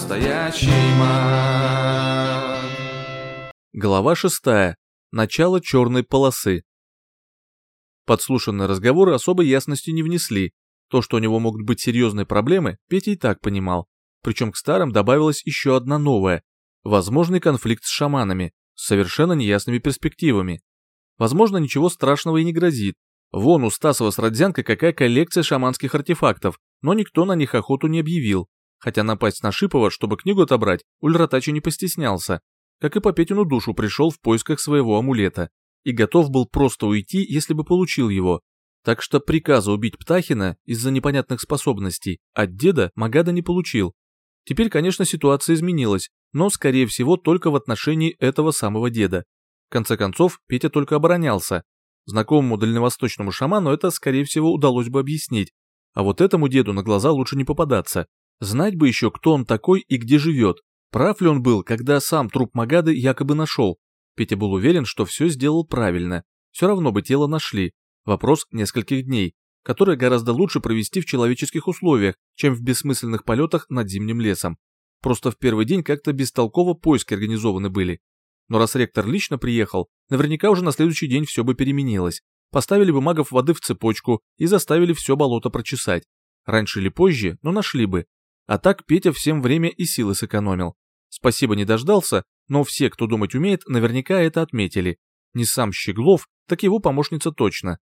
настоящий. Глава шестая. Начало черной полосы. Подслушанные разговоры особой ясности не внесли. То, что у него могут быть серьезные проблемы, Петя и так понимал. Причем к старым добавилась еще одна новая. Возможный конфликт с шаманами, с совершенно неясными перспективами. Возможно, ничего страшного и не грозит. Вон у Стасова с Родзянкой какая коллекция шаманских артефактов, но никто на них охоту не объявил. Хотя напасть на Шипова, чтобы книгу отобрать, Ульратачи не постеснялся. Как и по Петину душу пришел в поисках своего амулета. И готов был просто уйти, если бы получил его. Так что приказа убить Птахина из-за непонятных способностей от деда Магада не получил. Теперь, конечно, ситуация изменилась, но, скорее всего, только в отношении этого самого деда. В конце концов, Петя только оборонялся. Знакомому дальневосточному шаману это, скорее всего, удалось бы объяснить. А вот этому деду на глаза лучше не попадаться. Знать бы еще, кто он такой и где живет. Прав ли он был, когда сам труп Магады якобы нашел? Петя был уверен, что все сделал правильно. Все равно бы тело нашли. Вопрос нескольких дней, которые гораздо лучше провести в человеческих условиях, чем в бессмысленных полетах над зимним лесом. Просто в первый день как-то бестолково поиски организованы были. Но раз ректор лично приехал, наверняка уже на следующий день все бы переменилось. Поставили бы магов воды в цепочку и заставили все болото прочесать. Раньше или позже, но нашли бы. А так Петя всем время и силы сэкономил. Спасибо не дождался, но все, кто думать умеет, наверняка это отметили. Не сам Щеглов, так его помощница точно.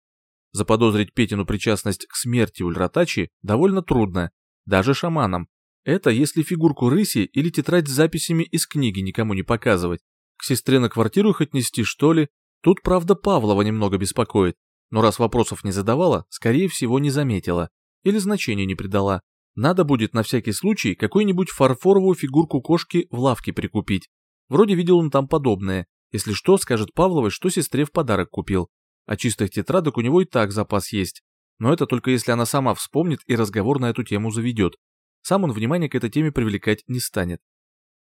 Заподозрить Петину причастность к смерти Ульратачи довольно трудно, даже шаманам. Это если фигурку рыси или тетрадь с записями из книги никому не показывать. К сестре на квартиру хоть нести, что ли? Тут, правда, Павлова немного беспокоит, но раз вопросов не задавала, скорее всего, не заметила. Или значения не придала. Надо будет на всякий случай какую-нибудь фарфоровую фигурку кошки в лавке прикупить. Вроде видел он там подобное. Если что, скажет Павловой, что сестре в подарок купил. А чистых тетрадок у него и так запас есть. Но это только если она сама вспомнит и разговор на эту тему заведет. Сам он внимание к этой теме привлекать не станет.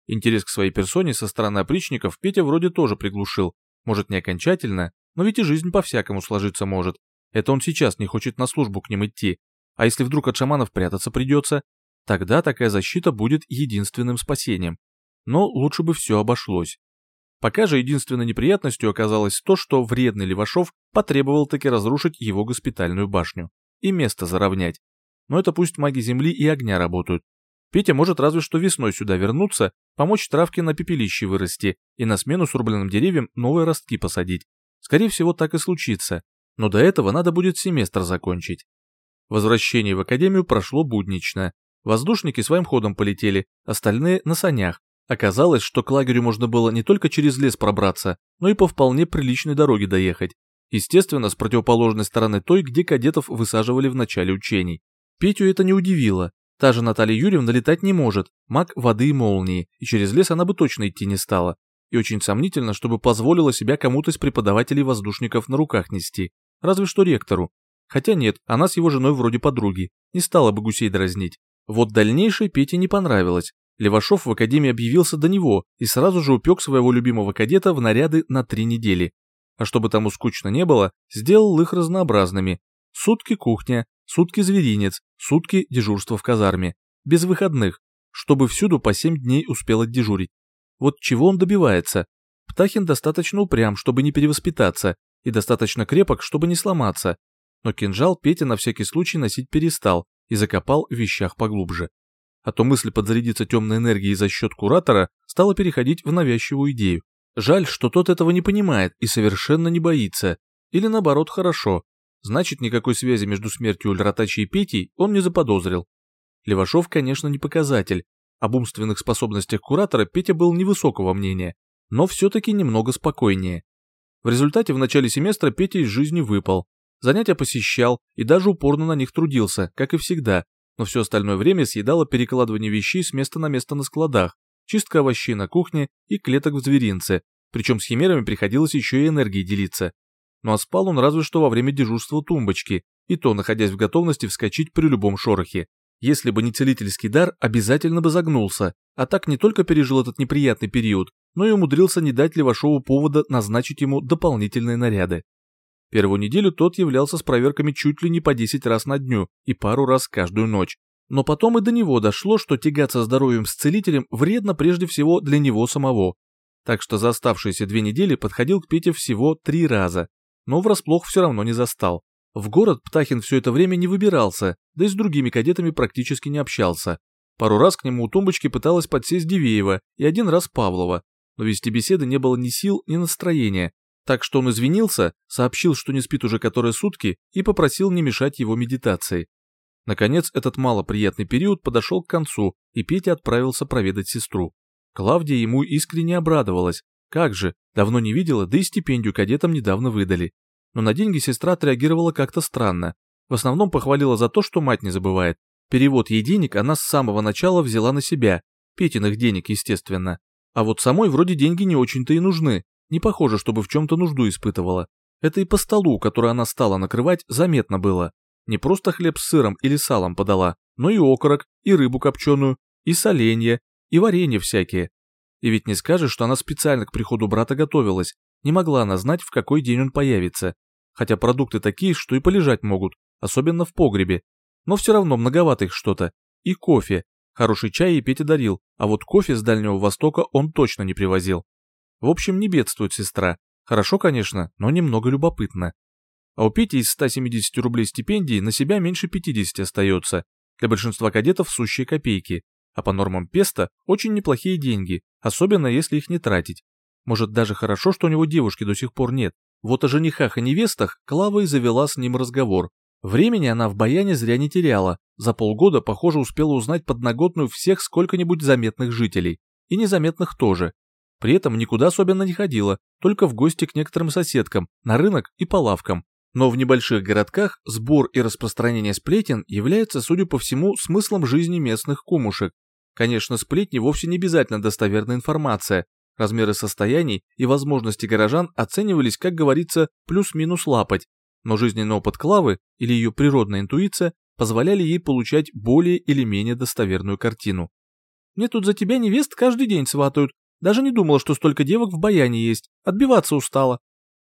Интерес к своей персоне со стороны опричников Петя вроде тоже приглушил. Может, не окончательно, но ведь и жизнь по-всякому сложиться может. Это он сейчас не хочет на службу к ним идти. А если вдруг от шаманов прятаться придется, тогда такая защита будет единственным спасением. Но лучше бы все обошлось. Пока же единственной неприятностью оказалось то, что вредный Левашов потребовал таки разрушить его госпитальную башню и место заровнять. Но это пусть маги земли и огня работают. Петя может разве что весной сюда вернуться, помочь травке на пепелище вырасти и на смену срубленным деревьям новые ростки посадить. Скорее всего, так и случится. Но до этого надо будет семестр закончить. Возвращение в академию прошло буднично. Воздушники своим ходом полетели, остальные на санях. Оказалось, что к лагерю можно было не только через лес пробраться, но и по вполне приличной дороге доехать. Естественно, с противоположной стороны той, где кадетов высаживали в начале учений. Петю это не удивило. Та же Наталья Юрьевна летать не может, маг воды и молнии, и через лес она бы точно идти не стала. И очень сомнительно, чтобы позволила себя кому-то из преподавателей воздушников на руках нести. Разве что ректору. Хотя нет, она с его женой вроде подруги, не стала бы гусей дразнить. Вот дальнейшее Пете не понравилось. Левашов в академии объявился до него и сразу же упек своего любимого кадета в наряды на три недели. А чтобы тому скучно не было, сделал их разнообразными. Сутки кухня, сутки зверинец, сутки дежурства в казарме. Без выходных, чтобы всюду по семь дней успел отдежурить. Вот чего он добивается. Птахин достаточно упрям, чтобы не перевоспитаться, и достаточно крепок, чтобы не сломаться. Но кинжал Петя на всякий случай носить перестал и закопал в вещах поглубже а то мысль подзарядиться темной энергией за счет куратора стала переходить в навязчивую идею. Жаль, что тот этого не понимает и совершенно не боится. Или наоборот хорошо. Значит, никакой связи между смертью Ульратачи и Петей он не заподозрил. Левашов, конечно, не показатель. Об умственных способностях куратора Петя был невысокого мнения, но все-таки немного спокойнее. В результате в начале семестра Петя из жизни выпал. Занятия посещал и даже упорно на них трудился, как и всегда, но все остальное время съедало перекладывание вещей с места на место на складах, чистка овощей на кухне и клеток в зверинце, причем с химерами приходилось еще и энергией делиться. Ну а спал он разве что во время дежурства тумбочки, и то находясь в готовности вскочить при любом шорохе. Если бы не целительский дар, обязательно бы загнулся, а так не только пережил этот неприятный период, но и умудрился не дать Левашову повода назначить ему дополнительные наряды. Первую неделю тот являлся с проверками чуть ли не по 10 раз на дню и пару раз каждую ночь. Но потом и до него дошло, что тягаться здоровьем с целителем вредно прежде всего для него самого. Так что за оставшиеся две недели подходил к Пете всего три раза, но врасплох все равно не застал. В город Птахин все это время не выбирался, да и с другими кадетами практически не общался. Пару раз к нему у тумбочки пыталась подсесть Дивеева и один раз Павлова, но вести беседы не было ни сил, ни настроения, так что он извинился, сообщил, что не спит уже которые сутки и попросил не мешать его медитации. Наконец, этот малоприятный период подошел к концу, и Петя отправился проведать сестру. Клавдия ему искренне обрадовалась. Как же, давно не видела, да и стипендию кадетам недавно выдали. Но на деньги сестра отреагировала как-то странно. В основном похвалила за то, что мать не забывает. Перевод ей денег она с самого начала взяла на себя. Петиных денег, естественно. А вот самой вроде деньги не очень-то и нужны. Не похоже, чтобы в чем-то нужду испытывала. Это и по столу, который она стала накрывать, заметно было. Не просто хлеб с сыром или салом подала, но и окорок, и рыбу копченую, и соленья, и варенье всякие. И ведь не скажешь, что она специально к приходу брата готовилась. Не могла она знать, в какой день он появится. Хотя продукты такие, что и полежать могут, особенно в погребе. Но все равно многовато их что-то. И кофе. Хороший чай и Петя дарил, а вот кофе с Дальнего Востока он точно не привозил. В общем, не бедствует сестра. Хорошо, конечно, но немного любопытно. А у Пети из 170 рублей стипендии на себя меньше 50 остается. Для большинства кадетов сущие копейки. А по нормам Песта очень неплохие деньги, особенно если их не тратить. Может даже хорошо, что у него девушки до сих пор нет. Вот о женихах и невестах Клава и завела с ним разговор. Времени она в Баяне зря не теряла. За полгода, похоже, успела узнать подноготную всех сколько-нибудь заметных жителей. И незаметных тоже. При этом никуда особенно не ходила, только в гости к некоторым соседкам, на рынок и по лавкам. Но в небольших городках сбор и распространение сплетен является, судя по всему, смыслом жизни местных кумушек. Конечно, сплетни вовсе не обязательно достоверная информация. Размеры состояний и возможности горожан оценивались, как говорится, плюс-минус лапать. Но жизненный опыт Клавы или ее природная интуиция позволяли ей получать более или менее достоверную картину. «Мне тут за тебя невест каждый день сватают, даже не думала, что столько девок в баяне есть. Отбиваться устала.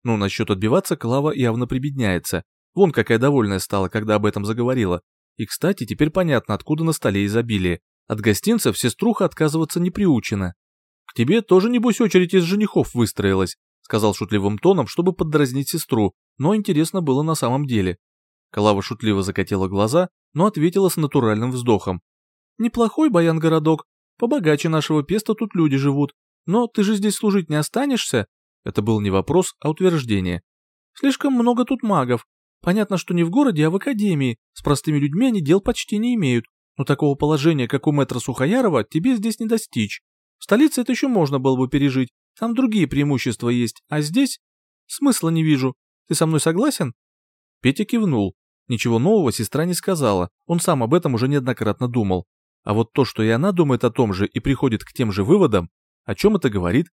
Ну, насчет отбиваться Клава явно прибедняется. Вон какая довольная стала, когда об этом заговорила. И, кстати, теперь понятно, откуда на столе изобилие. От гостинцев сеструха отказываться не приучена. «К тебе тоже, небось, очередь из женихов выстроилась», сказал шутливым тоном, чтобы поддразнить сестру, но интересно было на самом деле. Клава шутливо закатила глаза, но ответила с натуральным вздохом. «Неплохой баян-городок, Побогаче нашего песта тут люди живут. Но ты же здесь служить не останешься?» Это был не вопрос, а утверждение. «Слишком много тут магов. Понятно, что не в городе, а в академии. С простыми людьми они дел почти не имеют. Но такого положения, как у мэтра Сухоярова, тебе здесь не достичь. В столице это еще можно было бы пережить. Там другие преимущества есть. А здесь? Смысла не вижу. Ты со мной согласен?» Петя кивнул. Ничего нового сестра не сказала. Он сам об этом уже неоднократно думал. А вот то, что и она думает о том же и приходит к тем же выводам, о чем это говорит?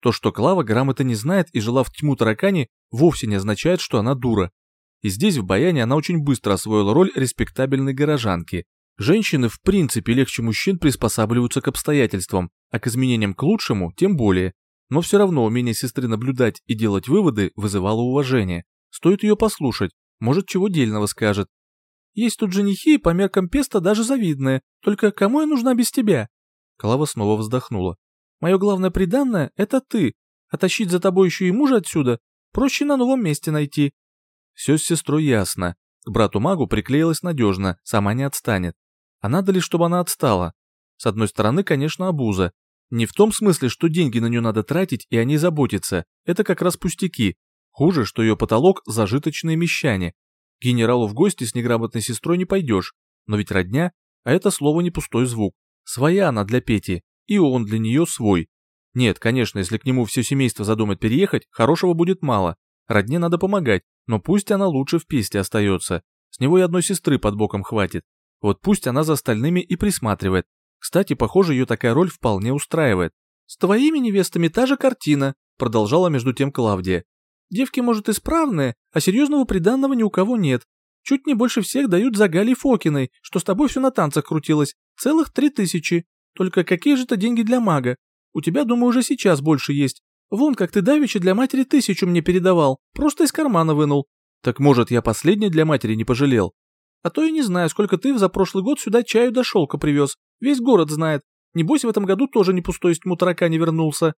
То, что Клава грамоты не знает и жила в тьму таракани, вовсе не означает, что она дура. И здесь, в Баяне, она очень быстро освоила роль респектабельной горожанки. Женщины в принципе легче мужчин приспосабливаются к обстоятельствам, а к изменениям к лучшему тем более. Но все равно умение сестры наблюдать и делать выводы вызывало уважение. Стоит ее послушать, может чего дельного скажет, есть тут женихи, по меркам Песта даже завидные. Только кому я нужна без тебя?» Клава снова вздохнула. «Мое главное приданное — это ты. А тащить за тобой еще и мужа отсюда проще на новом месте найти». Все с сестрой ясно. К брату-магу приклеилась надежно, сама не отстанет. А надо ли, чтобы она отстала? С одной стороны, конечно, обуза. Не в том смысле, что деньги на нее надо тратить и о ней заботиться. Это как раз пустяки. Хуже, что ее потолок – зажиточные мещане, генералу в гости с неграмотной сестрой не пойдешь, но ведь родня, а это слово не пустой звук. Своя она для Пети, и он для нее свой. Нет, конечно, если к нему все семейство задумает переехать, хорошего будет мало. Родне надо помогать, но пусть она лучше в песте остается. С него и одной сестры под боком хватит. Вот пусть она за остальными и присматривает. Кстати, похоже, ее такая роль вполне устраивает. «С твоими невестами та же картина», продолжала между тем Клавдия. Девки, может, исправные, а серьезного приданного ни у кого нет. Чуть не больше всех дают за Галей Фокиной, что с тобой все на танцах крутилось. Целых три тысячи. Только какие же это деньги для мага? У тебя, думаю, уже сейчас больше есть. Вон, как ты давеча для матери тысячу мне передавал. Просто из кармана вынул. Так может, я последний для матери не пожалел? А то и не знаю, сколько ты за прошлый год сюда чаю до шелка привез. Весь город знает. Небось, в этом году тоже не пустой с тьму тарака не вернулся.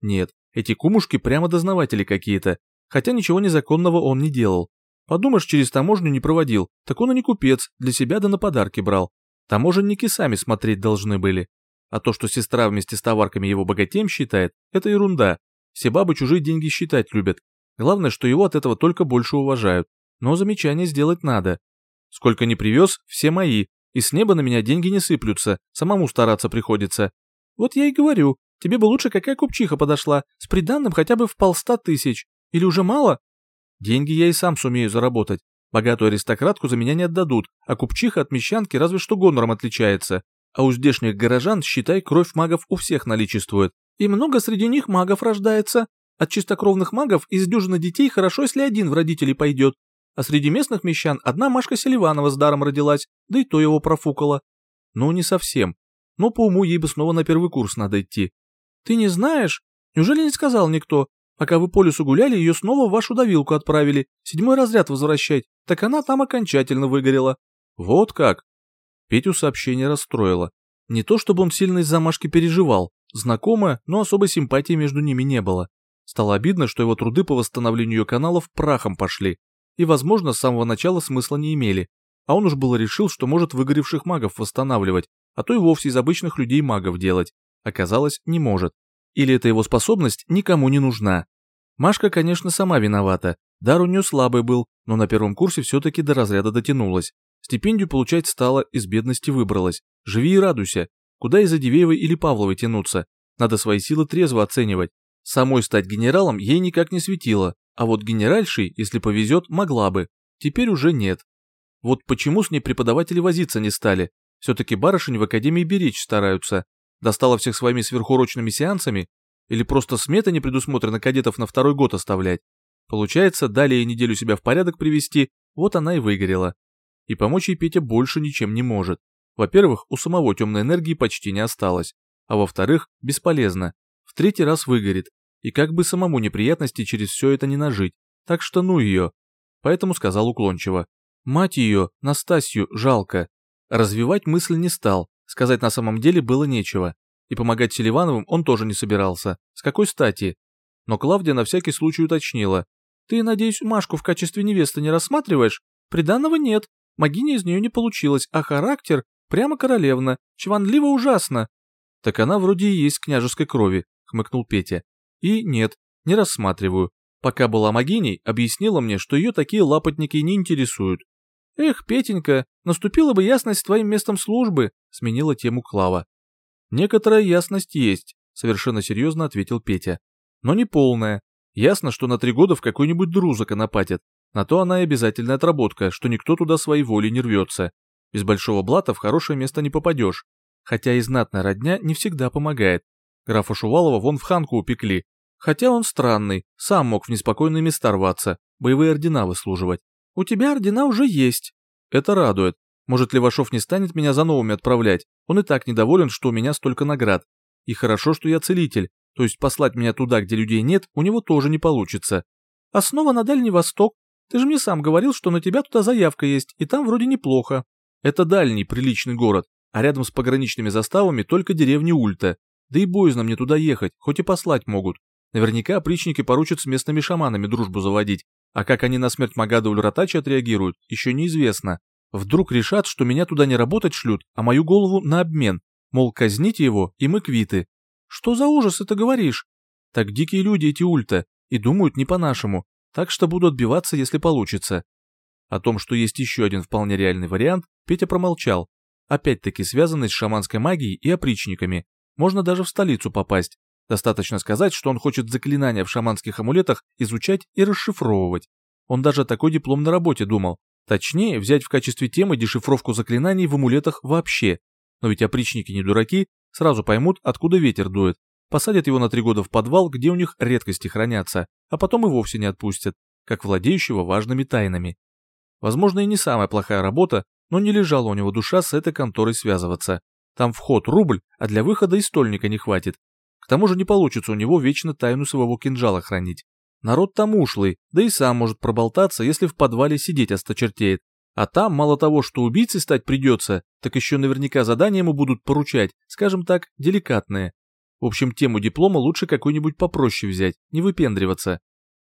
Нет, эти кумушки прямо дознаватели какие-то. Хотя ничего незаконного он не делал. Подумаешь, через таможню не проводил, так он и не купец, для себя да на подарки брал. Таможенники сами смотреть должны были. А то, что сестра вместе с товарками его богатеем считает, это ерунда. Все бабы чужие деньги считать любят. Главное, что его от этого только больше уважают. Но замечание сделать надо. Сколько не привез, все мои. И с неба на меня деньги не сыплются, самому стараться приходится. Вот я и говорю, тебе бы лучше какая купчиха подошла, с приданным хотя бы в полста тысяч. Или уже мало? Деньги я и сам сумею заработать. Богатую аристократку за меня не отдадут, а купчиха от мещанки разве что гонором отличается. А у здешних горожан, считай, кровь магов у всех наличествует. И много среди них магов рождается. От чистокровных магов из дюжины детей хорошо, если один в родителей пойдет. А среди местных мещан одна Машка Селиванова с даром родилась, да и то его профукала. Ну, не совсем. Но по уму ей бы снова на первый курс надо идти. Ты не знаешь? Неужели не сказал никто? Пока вы по лесу гуляли, ее снова в вашу давилку отправили, седьмой разряд возвращать, так она там окончательно выгорела. Вот как? Петю сообщение расстроило. Не то чтобы он сильно из-за Машки переживал, знакомая, но особой симпатии между ними не было. Стало обидно, что его труды по восстановлению ее каналов прахом пошли, и, возможно, с самого начала смысла не имели, а он уж было решил, что может выгоревших магов восстанавливать, а то и вовсе из обычных людей магов делать. Оказалось, не может. Или эта его способность никому не нужна. Машка, конечно, сама виновата. Дар у нее слабый был, но на первом курсе все-таки до разряда дотянулась. Стипендию получать стала, из бедности выбралась. Живи и радуйся. Куда из-за Дивеевой или Павловой тянуться? Надо свои силы трезво оценивать. Самой стать генералом ей никак не светило, а вот генеральшей, если повезет, могла бы. Теперь уже нет. Вот почему с ней преподаватели возиться не стали. Все-таки барышень в академии беречь стараются. Достала всех своими сверхурочными сеансами? Или просто смета не предусмотрена кадетов на второй год оставлять? Получается, далее неделю себя в порядок привести, вот она и выгорела. И помочь ей Петя больше ничем не может. Во-первых, у самого темной энергии почти не осталось. А во-вторых, бесполезно. В третий раз выгорит. И как бы самому неприятности через все это не нажить. Так что ну ее. Поэтому сказал уклончиво. Мать ее, Настасью, жалко. Развивать мысль не стал, Сказать на самом деле было нечего. И помогать Селивановым он тоже не собирался. С какой стати? Но Клавдия на всякий случай уточнила. «Ты, надеюсь, Машку в качестве невесты не рассматриваешь? Приданного нет. Магиня из нее не получилась, а характер прямо королевна, чванливо ужасно». «Так она вроде и есть княжеской крови», — хмыкнул Петя. «И нет, не рассматриваю. Пока была магиней, объяснила мне, что ее такие лапотники не интересуют. «Эх, Петенька, наступила бы ясность с твоим местом службы», — сменила тему Клава. «Некоторая ясность есть», — совершенно серьезно ответил Петя. «Но не полная. Ясно, что на три года в какой-нибудь дру законопатят. На то она и обязательная отработка, что никто туда своей воли не рвется. Без большого блата в хорошее место не попадешь. Хотя и знатная родня не всегда помогает. Графа Шувалова вон в ханку упекли. Хотя он странный, сам мог в неспокойные места рваться, боевые ордена выслуживать. У тебя ордена уже есть. Это радует. Может, Левашов не станет меня за новыми отправлять? Он и так недоволен, что у меня столько наград. И хорошо, что я целитель, то есть послать меня туда, где людей нет, у него тоже не получится. А снова на Дальний Восток. Ты же мне сам говорил, что на тебя туда заявка есть, и там вроде неплохо. Это дальний, приличный город, а рядом с пограничными заставами только деревня Ульта. Да и боязно мне туда ехать, хоть и послать могут. Наверняка опричники поручат с местными шаманами дружбу заводить, а как они на смерть Магада Ульратача отреагируют, еще неизвестно. Вдруг решат, что меня туда не работать шлют, а мою голову на обмен. Мол, казните его, и мы квиты. Что за ужас это говоришь? Так дикие люди эти ульта, и думают не по-нашему, так что буду отбиваться, если получится. О том, что есть еще один вполне реальный вариант, Петя промолчал. Опять-таки связанный с шаманской магией и опричниками. Можно даже в столицу попасть, Достаточно сказать, что он хочет заклинания в шаманских амулетах изучать и расшифровывать. Он даже такой диплом на работе думал. Точнее, взять в качестве темы дешифровку заклинаний в амулетах вообще. Но ведь опричники не дураки, сразу поймут, откуда ветер дует. Посадят его на три года в подвал, где у них редкости хранятся, а потом и вовсе не отпустят, как владеющего важными тайнами. Возможно, и не самая плохая работа, но не лежала у него душа с этой конторой связываться. Там вход рубль, а для выхода и стольника не хватит. Тому же не получится у него вечно тайну своего кинжала хранить. Народ там ушлый, да и сам может проболтаться, если в подвале сидеть осточертеет. А там мало того, что убийцей стать придется, так еще наверняка задания ему будут поручать, скажем так, деликатные. В общем, тему диплома лучше какую-нибудь попроще взять, не выпендриваться.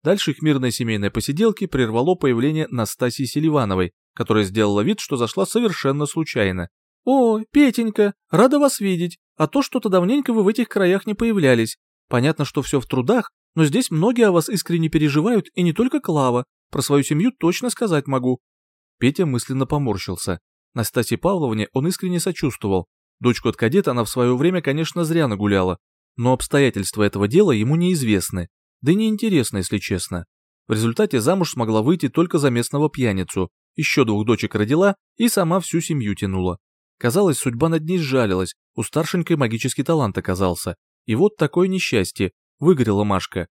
Дальше их мирные семейные посиделки прервало появление Настасьи Селивановой, которая сделала вид, что зашла совершенно случайно. «Ой, Петенька, рада вас видеть, а то что-то давненько вы в этих краях не появлялись. Понятно, что все в трудах, но здесь многие о вас искренне переживают, и не только Клава. Про свою семью точно сказать могу». Петя мысленно поморщился. Настасье Павловне он искренне сочувствовал. Дочку от кадета она в свое время, конечно, зря нагуляла, но обстоятельства этого дела ему неизвестны, да и неинтересно, если честно. В результате замуж смогла выйти только за местного пьяницу, еще двух дочек родила и сама всю семью тянула. Казалось, судьба над ней сжалилась, у старшенькой магический талант оказался. И вот такое несчастье, выгорела Машка.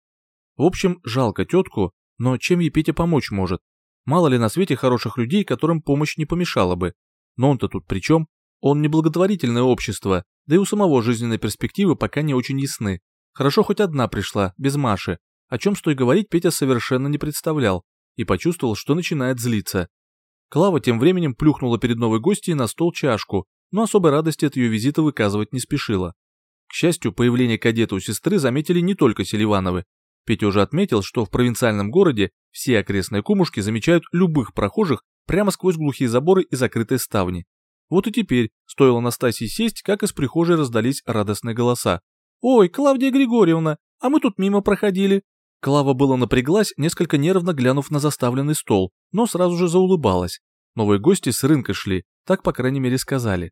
В общем, жалко тетку, но чем ей Петя помочь может? Мало ли на свете хороших людей, которым помощь не помешала бы. Но он-то тут при чем? Он не благотворительное общество, да и у самого жизненной перспективы пока не очень ясны. Хорошо хоть одна пришла, без Маши. О чем стоит говорить Петя совершенно не представлял и почувствовал, что начинает злиться. Клава тем временем плюхнула перед новой гостьей на стол чашку, но особой радости от ее визита выказывать не спешила. К счастью, появление кадета у сестры заметили не только Селивановы. Петя уже отметил, что в провинциальном городе все окрестные кумушки замечают любых прохожих прямо сквозь глухие заборы и закрытые ставни. Вот и теперь, стоило Настасье сесть, как из прихожей раздались радостные голоса. «Ой, Клавдия Григорьевна, а мы тут мимо проходили». Клава было напряглась, несколько нервно глянув на заставленный стол, но сразу же заулыбалась. Новые гости с рынка шли, так по крайней мере сказали.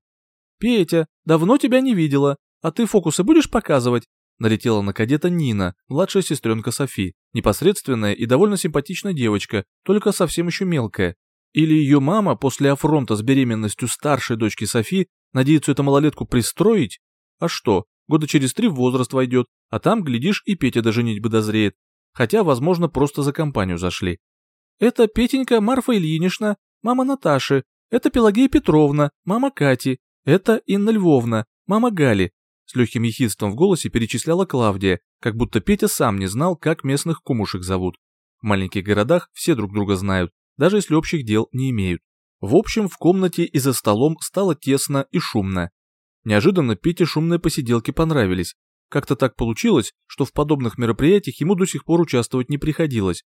«Петя, давно тебя не видела, а ты фокусы будешь показывать?» Налетела на кадета Нина, младшая сестренка Софи, непосредственная и довольно симпатичная девочка, только совсем еще мелкая. Или ее мама после афронта с беременностью старшей дочки Софи надеется эту малолетку пристроить? А что, года через три в возраст войдет, а там, глядишь, и Петя до женитьбы дозреет. Хотя, возможно, просто за компанию зашли. Это Петенька Марфа Ильинична, мама Наташи. Это Пелагея Петровна, мама Кати. Это Инна Львовна, мама Гали. С легким ехидством в голосе перечисляла Клавдия, как будто Петя сам не знал, как местных кумушек зовут. В маленьких городах все друг друга знают, даже если общих дел не имеют. В общем, в комнате и за столом стало тесно и шумно. Неожиданно Пете шумные посиделки понравились. Как-то так получилось, что в подобных мероприятиях ему до сих пор участвовать не приходилось.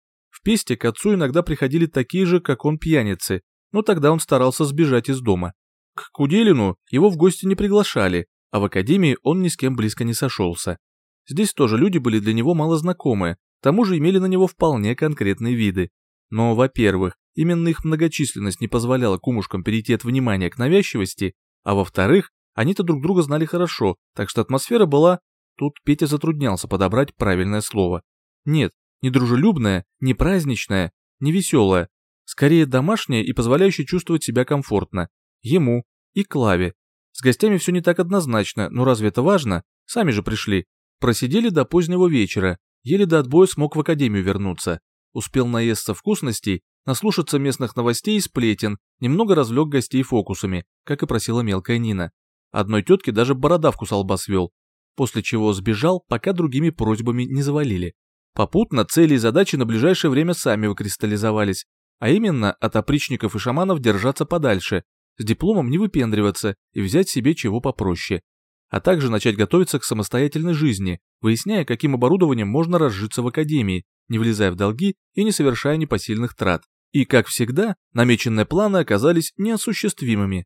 Песте к отцу иногда приходили такие же, как он, пьяницы, но тогда он старался сбежать из дома. К Куделину его в гости не приглашали, а в академии он ни с кем близко не сошелся. Здесь тоже люди были для него мало знакомые, к тому же имели на него вполне конкретные виды. Но, во-первых, именно их многочисленность не позволяла кумушкам перейти от внимания к навязчивости, а во-вторых, они-то друг друга знали хорошо, так что атмосфера была... Тут Петя затруднялся подобрать правильное слово. Нет, не дружелюбная, не веселая, скорее домашняя и позволяющая чувствовать себя комфортно. Ему и Клаве. С гостями все не так однозначно, но разве это важно? Сами же пришли. Просидели до позднего вечера, еле до отбоя смог в академию вернуться успел наесться вкусностей, наслушаться местных новостей и сплетен, немного развлек гостей фокусами, как и просила мелкая Нина. Одной тетке даже бородавку с лба свел, после чего сбежал, пока другими просьбами не завалили. Попутно цели и задачи на ближайшее время сами выкристаллизовались, а именно от опричников и шаманов держаться подальше, с дипломом не выпендриваться и взять себе чего попроще, а также начать готовиться к самостоятельной жизни, выясняя, каким оборудованием можно разжиться в академии, не влезая в долги и не совершая непосильных трат. И, как всегда, намеченные планы оказались неосуществимыми.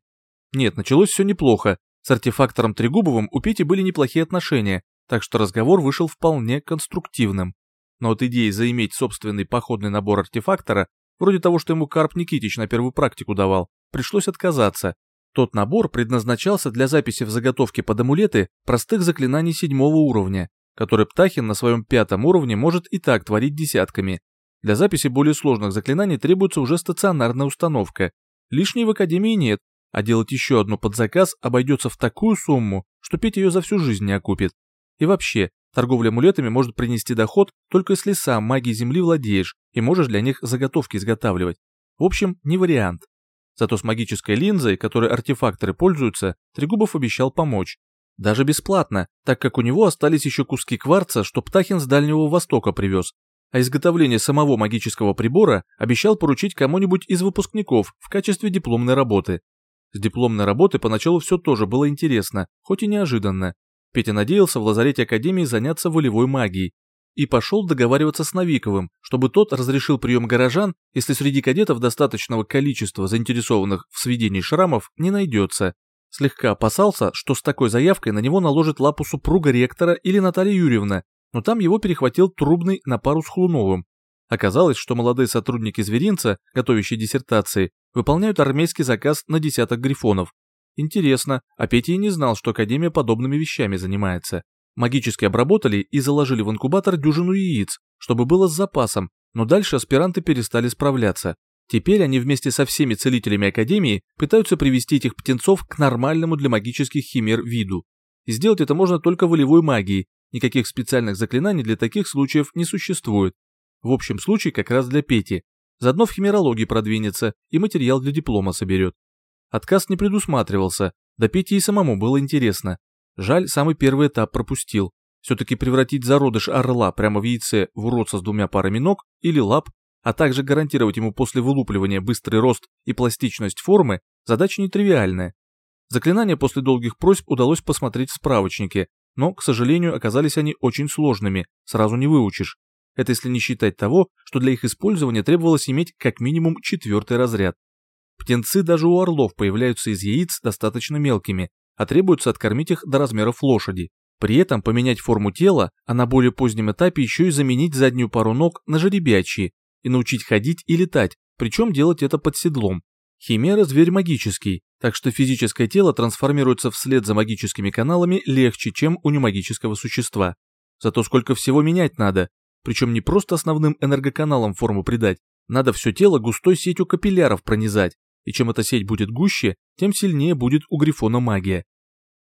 Нет, началось все неплохо. С артефактором Трегубовым у Пети были неплохие отношения, так что разговор вышел вполне конструктивным. Но от идеи заиметь собственный походный набор артефактора, вроде того, что ему Карп Никитич на первую практику давал, пришлось отказаться. Тот набор предназначался для записи в заготовке под амулеты простых заклинаний седьмого уровня, который Птахин на своем пятом уровне может и так творить десятками. Для записи более сложных заклинаний требуется уже стационарная установка. Лишней в Академии нет, а делать еще одну под заказ обойдется в такую сумму, что Петя ее за всю жизнь не окупит. И вообще, торговля амулетами может принести доход, только если сам магией Земли владеешь и можешь для них заготовки изготавливать. В общем, не вариант. Зато с магической линзой, которой артефакторы пользуются, Трегубов обещал помочь. Даже бесплатно, так как у него остались еще куски кварца, что Птахин с Дальнего Востока привез. а изготовление самого магического прибора обещал поручить кому-нибудь из выпускников в качестве дипломной работы. С дипломной работы поначалу все тоже было интересно, хоть и неожиданно. Петя надеялся в лазарете Академии заняться волевой магией, и пошел договариваться с Новиковым, чтобы тот разрешил прием горожан, если среди кадетов достаточного количества заинтересованных в сведении шрамов не найдется. Слегка опасался, что с такой заявкой на него наложит лапу супруга ректора или Наталья Юрьевна, но там его перехватил Трубный на пару с Хлуновым. Оказалось, что молодые сотрудники зверинца, готовящие диссертации, выполняют армейский заказ на десяток грифонов. Интересно, а Петя и не знал, что Академия подобными вещами занимается. Магически обработали и заложили в инкубатор дюжину яиц, чтобы было с запасом, но дальше аспиранты перестали справляться. Теперь они вместе со всеми целителями Академии пытаются привести этих птенцов к нормальному для магических химер виду. И сделать это можно только волевой магией, никаких специальных заклинаний для таких случаев не существует. В общем случае как раз для Пети. Заодно в химерологии продвинется и материал для диплома соберет. Отказ не предусматривался, да Пете и самому было интересно, Жаль, самый первый этап пропустил. Все-таки превратить зародыш орла прямо в яйце в уродца с двумя парами ног или лап, а также гарантировать ему после вылупливания быстрый рост и пластичность формы, задача нетривиальная. Заклинания после долгих просьб удалось посмотреть в справочнике, но, к сожалению, оказались они очень сложными, сразу не выучишь. Это если не считать того, что для их использования требовалось иметь как минимум четвертый разряд. Птенцы даже у орлов появляются из яиц достаточно мелкими, а требуется откормить их до размеров лошади. При этом поменять форму тела, а на более позднем этапе еще и заменить заднюю пару ног на жеребячьи и научить ходить и летать, причем делать это под седлом. Химера – зверь магический, так что физическое тело трансформируется вслед за магическими каналами легче, чем у немагического существа. Зато сколько всего менять надо, причем не просто основным энергоканалом форму придать, надо все тело густой сетью капилляров пронизать, и чем эта сеть будет гуще, тем сильнее будет у Грифона магия.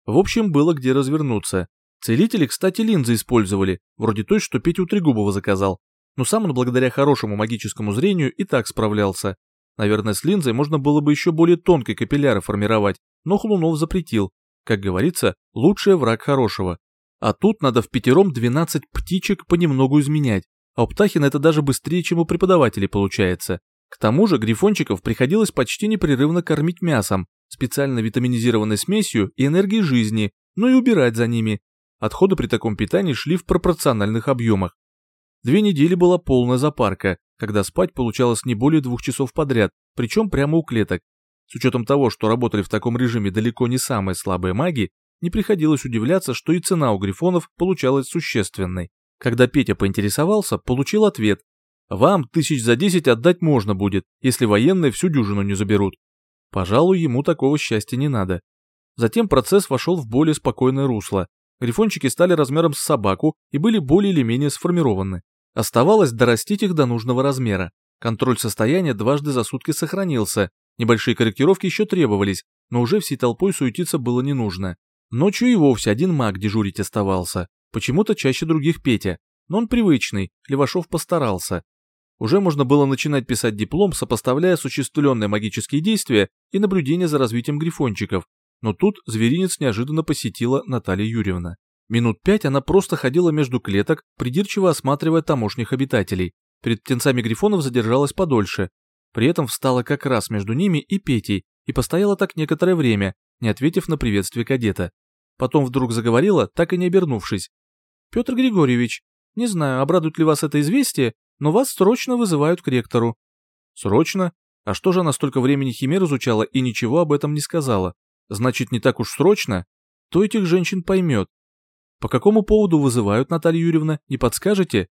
В общем, было где развернуться. Целители, кстати, линзы использовали, вроде той, что Петя у Трегубова заказал. Но сам он благодаря хорошему магическому зрению и так справлялся. Наверное, с линзой можно было бы еще более тонкой капилляры формировать, но Хлунов запретил. Как говорится, лучший враг хорошего. А тут надо в пятером 12 птичек понемногу изменять. А у Птахина это даже быстрее, чем у преподавателей получается. К тому же грифончиков приходилось почти непрерывно кормить мясом, специально витаминизированной смесью и энергией жизни, но и убирать за ними. Отходы при таком питании шли в пропорциональных объемах. Две недели была полная запарка, когда спать получалось не более двух часов подряд, причем прямо у клеток. С учетом того, что работали в таком режиме далеко не самые слабые маги, не приходилось удивляться, что и цена у грифонов получалась существенной. Когда Петя поинтересовался, получил ответ. Вам тысяч за десять отдать можно будет, если военные всю дюжину не заберут. Пожалуй, ему такого счастья не надо. Затем процесс вошел в более спокойное русло. Грифончики стали размером с собаку и были более или менее сформированы. Оставалось дорастить их до нужного размера. Контроль состояния дважды за сутки сохранился. Небольшие корректировки еще требовались, но уже всей толпой суетиться было не нужно. Ночью и вовсе один маг дежурить оставался. Почему-то чаще других Петя. Но он привычный, Левашов постарался. Уже можно было начинать писать диплом, сопоставляя осуществленные магические действия и наблюдения за развитием грифончиков, но тут зверинец неожиданно посетила Наталья Юрьевна. Минут пять она просто ходила между клеток, придирчиво осматривая тамошних обитателей. Перед птенцами грифонов задержалась подольше. При этом встала как раз между ними и Петей и постояла так некоторое время, не ответив на приветствие кадета. Потом вдруг заговорила, так и не обернувшись. «Петр Григорьевич, не знаю, обрадует ли вас это известие, но вас срочно вызывают к ректору». «Срочно? А что же она столько времени химер изучала и ничего об этом не сказала? Значит, не так уж срочно? Кто этих женщин поймет? По какому поводу вызывают, Наталья Юрьевна, не подскажете?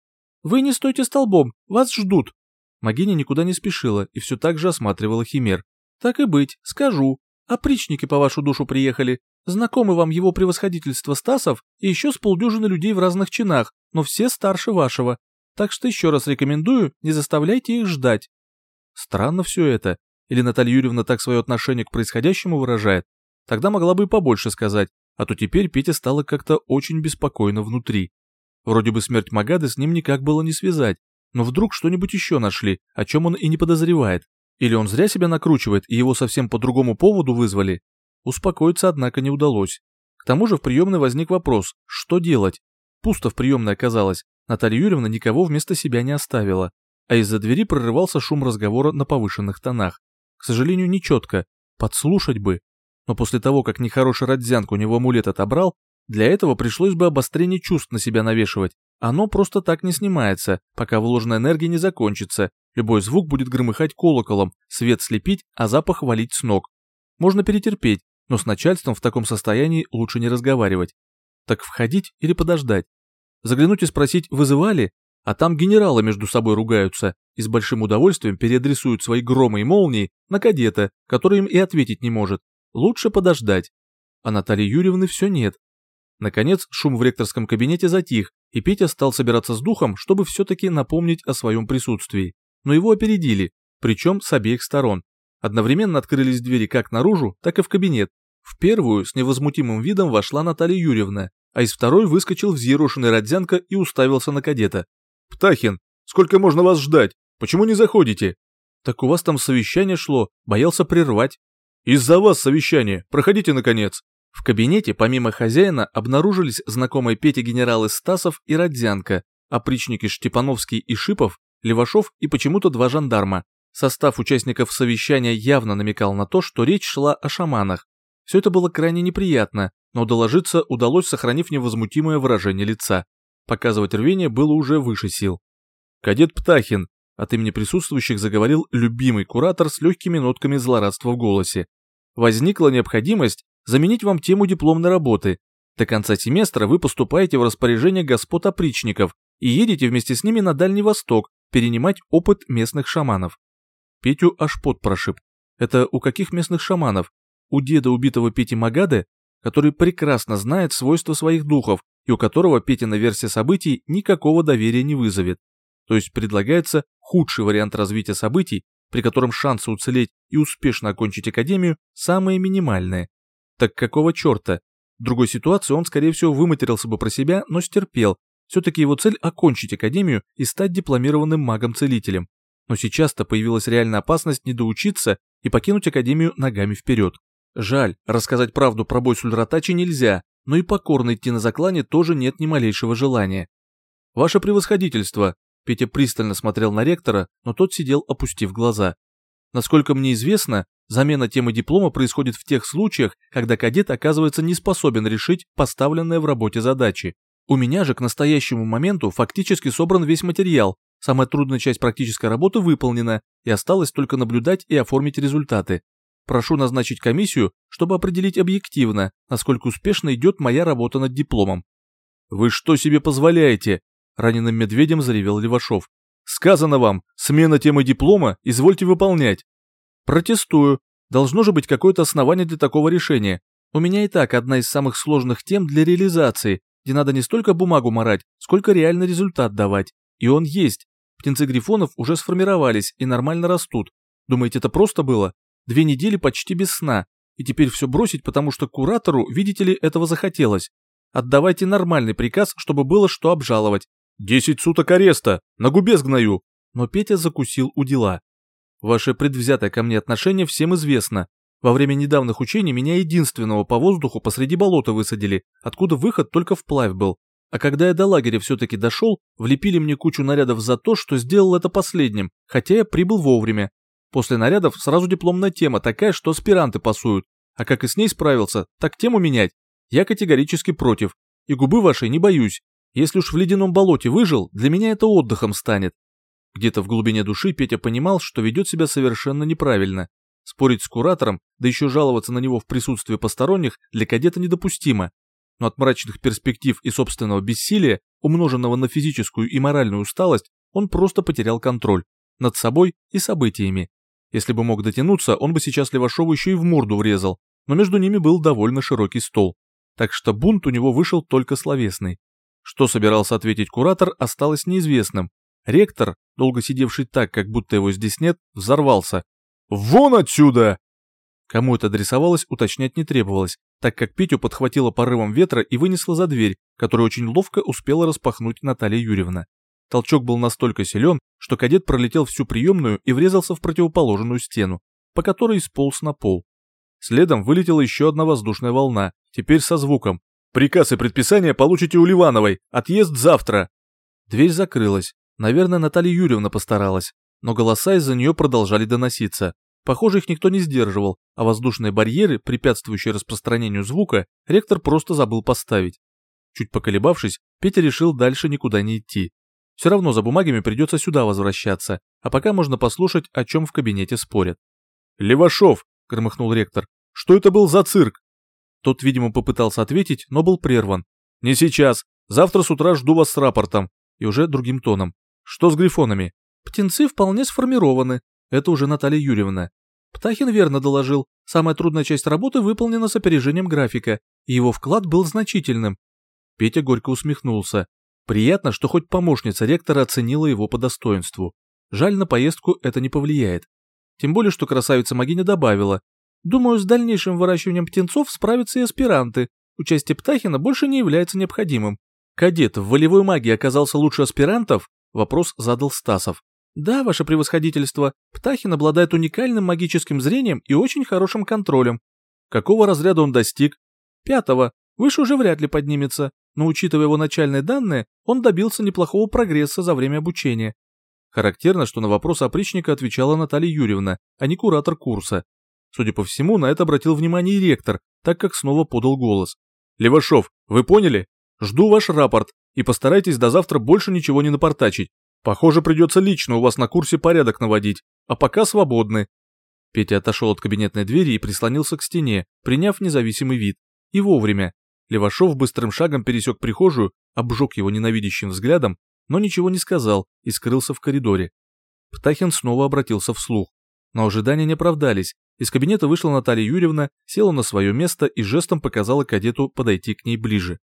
Вы не стойте столбом, вас ждут. Магиня никуда не спешила и все так же осматривала химер. Так и быть, скажу. Опричники по вашу душу приехали. Знакомы вам его превосходительство Стасов и еще с полдюжины людей в разных чинах, но все старше вашего. Так что еще раз рекомендую, не заставляйте их ждать. Странно все это. Или Наталья Юрьевна так свое отношение к происходящему выражает? Тогда могла бы и побольше сказать, а то теперь Петя стало как-то очень беспокойно внутри. Вроде бы смерть Магады с ним никак было не связать, но вдруг что-нибудь еще нашли, о чем он и не подозревает. Или он зря себя накручивает, и его совсем по другому поводу вызвали? Успокоиться, однако, не удалось. К тому же в приемной возник вопрос, что делать? Пусто в приемной оказалось, Наталья Юрьевна никого вместо себя не оставила, а из-за двери прорывался шум разговора на повышенных тонах. К сожалению, нечетко, подслушать бы. Но после того, как нехороший Родзянко у него амулет отобрал, для этого пришлось бы обострение чувств на себя навешивать. Оно просто так не снимается, пока вложенная энергия не закончится. Любой звук будет громыхать колоколом, свет слепить, а запах валить с ног. Можно перетерпеть, но с начальством в таком состоянии лучше не разговаривать. Так входить или подождать? Заглянуть и спросить, вызывали? А там генералы между собой ругаются и с большим удовольствием переадресуют свои громы и молнии на кадета, который им и ответить не может. Лучше подождать. А Натальи Юрьевны все нет. Наконец, шум в ректорском кабинете затих, и Петя стал собираться с духом, чтобы все-таки напомнить о своем присутствии. Но его опередили, причем с обеих сторон. Одновременно открылись двери как наружу, так и в кабинет. В первую с невозмутимым видом вошла Наталья Юрьевна, а из второй выскочил взъерошенный Родзянко и уставился на кадета. «Птахин, сколько можно вас ждать? Почему не заходите?» «Так у вас там совещание шло, боялся прервать». «Из-за вас совещание, проходите наконец». В кабинете, помимо хозяина, обнаружились знакомые Пете генералы Стасов и Родзянко, опричники Штепановский и Шипов, Левашов и почему-то два жандарма. Состав участников совещания явно намекал на то, что речь шла о шаманах. Все это было крайне неприятно, но доложиться удалось, сохранив невозмутимое выражение лица. Показывать рвение было уже выше сил. «Кадет Птахин», от имени присутствующих заговорил любимый куратор с легкими нотками злорадства в голосе. «Возникла необходимость заменить вам тему дипломной работы. До конца семестра вы поступаете в распоряжение господ опричников и едете вместе с ними на Дальний Восток перенимать опыт местных шаманов». Петю аж пот прошиб. Это у каких местных шаманов? У деда убитого Пети Магады который прекрасно знает свойства своих духов и у которого Петина версия событий никакого доверия не вызовет. То есть предлагается худший вариант развития событий, при котором шансы уцелеть и успешно окончить академию самые минимальные. Так какого черта? В другой ситуации он, скорее всего, выматерился бы про себя, но стерпел. Все-таки его цель – окончить академию и стать дипломированным магом-целителем. Но сейчас-то появилась реальная опасность не доучиться и покинуть академию ногами вперед. Жаль, рассказать правду про бой Сульратачи нельзя, но и покорно идти на заклане тоже нет ни малейшего желания. Ваше превосходительство, Петя пристально смотрел на ректора, но тот сидел, опустив глаза. Насколько мне известно, замена темы диплома происходит в тех случаях, когда кадет оказывается не способен решить поставленные в работе задачи. У меня же к настоящему моменту фактически собран весь материал, самая трудная часть практической работы выполнена, и осталось только наблюдать и оформить результаты. Прошу назначить комиссию, чтобы определить объективно, насколько успешно идет моя работа над дипломом. Вы что себе позволяете? Раненым медведем заревел Левашов. Сказано вам, смена темы диплома, извольте выполнять. Протестую. Должно же быть какое-то основание для такого решения. У меня и так одна из самых сложных тем для реализации, где надо не столько бумагу морать, сколько реальный результат давать. И он есть. Птенцы грифонов уже сформировались и нормально растут. Думаете, это просто было? Две недели почти без сна, и теперь все бросить, потому что куратору, видите ли, этого захотелось. Отдавайте нормальный приказ, чтобы было что обжаловать. Десять суток ареста, на губе сгною. Но Петя закусил у дела. Ваше предвзятое ко мне отношение всем известно. Во время недавних учений меня единственного по воздуху посреди болота высадили, откуда выход только вплавь был. А когда я до лагеря все-таки дошел, влепили мне кучу нарядов за то, что сделал это последним, хотя я прибыл вовремя. После нарядов сразу дипломная тема такая, что аспиранты пасуют. А как и с ней справился, так тему менять. Я категорически против. И губы вашей не боюсь. Если уж в ледяном болоте выжил, для меня это отдыхом станет. Где-то в глубине души Петя понимал, что ведет себя совершенно неправильно. Спорить с куратором, да еще жаловаться на него в присутствии посторонних, для кадета недопустимо. Но от мрачных перспектив и собственного бессилия, умноженного на физическую и моральную усталость, он просто потерял контроль над собой и событиями. Если бы мог дотянуться, он бы сейчас Левашову еще и в морду врезал, но между ними был довольно широкий стол. Так что бунт у него вышел только словесный. Что собирался ответить куратор, осталось неизвестным. Ректор, долго сидевший так, как будто его здесь нет, взорвался. «Вон отсюда!» Кому это адресовалось, уточнять не требовалось, так как Петю подхватило порывом ветра и вынесло за дверь, которую очень ловко успела распахнуть Наталья Юрьевна. Толчок был настолько силен, что кадет пролетел всю приемную и врезался в противоположную стену, по которой сполз на пол. Следом вылетела еще одна воздушная волна, теперь со звуком. «Приказ и предписание получите у Ливановой, отъезд завтра!» Дверь закрылась. Наверное, Наталья Юрьевна постаралась. Но голоса из-за нее продолжали доноситься. Похоже, их никто не сдерживал, а воздушные барьеры, препятствующие распространению звука, ректор просто забыл поставить. Чуть поколебавшись, Петя решил дальше никуда не идти. Все равно за бумагами придется сюда возвращаться, а пока можно послушать, о чем в кабинете спорят. «Левашов!» — громыхнул ректор. «Что это был за цирк?» Тот, видимо, попытался ответить, но был прерван. «Не сейчас. Завтра с утра жду вас с рапортом». И уже другим тоном. «Что с грифонами?» «Птенцы вполне сформированы. Это уже Наталья Юрьевна. Птахин верно доложил. Самая трудная часть работы выполнена с опережением графика, и его вклад был значительным. Петя горько усмехнулся. Приятно, что хоть помощница ректора оценила его по достоинству. Жаль, на поездку это не повлияет. Тем более, что красавица Магиня добавила. Думаю, с дальнейшим выращиванием птенцов справятся и аспиранты. Участие Птахина больше не является необходимым. Кадет в волевой магии оказался лучше аспирантов? Вопрос задал Стасов. Да, ваше превосходительство, Птахин обладает уникальным магическим зрением и очень хорошим контролем. Какого разряда он достиг? Пятого. Выше уже вряд ли поднимется, но учитывая его начальные данные, он добился неплохого прогресса за время обучения. Характерно, что на вопрос опричника отвечала Наталья Юрьевна, а не куратор курса. Судя по всему, на это обратил внимание и ректор, так как снова подал голос. «Левашов, вы поняли? Жду ваш рапорт, и постарайтесь до завтра больше ничего не напортачить. Похоже, придется лично у вас на курсе порядок наводить, а пока свободны». Петя отошел от кабинетной двери и прислонился к стене, приняв независимый вид. И вовремя. Левашов быстрым шагом пересек прихожую, обжег его ненавидящим взглядом, но ничего не сказал и скрылся в коридоре. Птахин снова обратился вслух. Но ожидания не оправдались. Из кабинета вышла Наталья Юрьевна, села на свое место и жестом показала кадету подойти к ней ближе.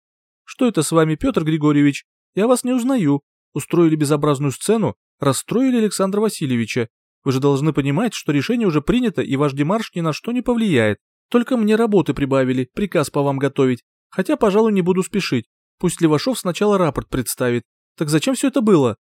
«Что это с вами, Петр Григорьевич? Я вас не узнаю устроили безобразную сцену, расстроили Александра Васильевича. Вы же должны понимать, что решение уже принято, и ваш демарш ни на что не повлияет. Только мне работы прибавили, приказ по вам готовить. Хотя, пожалуй, не буду спешить. Пусть Левашов сначала рапорт представит. Так зачем все это было?